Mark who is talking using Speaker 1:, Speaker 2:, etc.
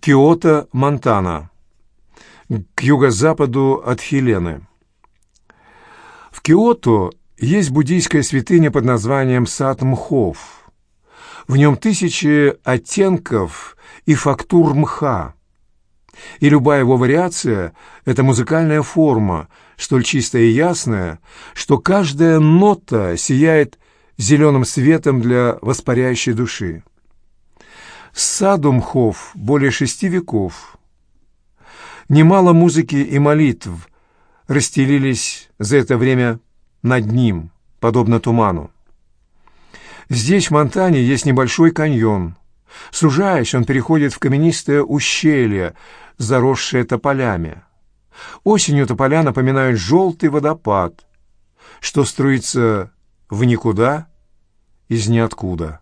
Speaker 1: Киото, Монтана, к юго-западу от Хелены. В Киото есть буддийская святыня под названием Сад Мхов. В нем тысячи оттенков и фактур мха. И любая его вариация — это музыкальная форма, столь чистая и ясная, что каждая нота сияет зеленым светом для воспаряющей души. Саду мхов более шести веков. Немало музыки и молитв расстелились за это время над ним, подобно туману. Здесь, в Монтане, есть небольшой каньон. Сужаясь, он переходит в каменистое ущелье, заросшее тополями. Осенью тополя напоминают желтый водопад, что струится в никуда из ниоткуда.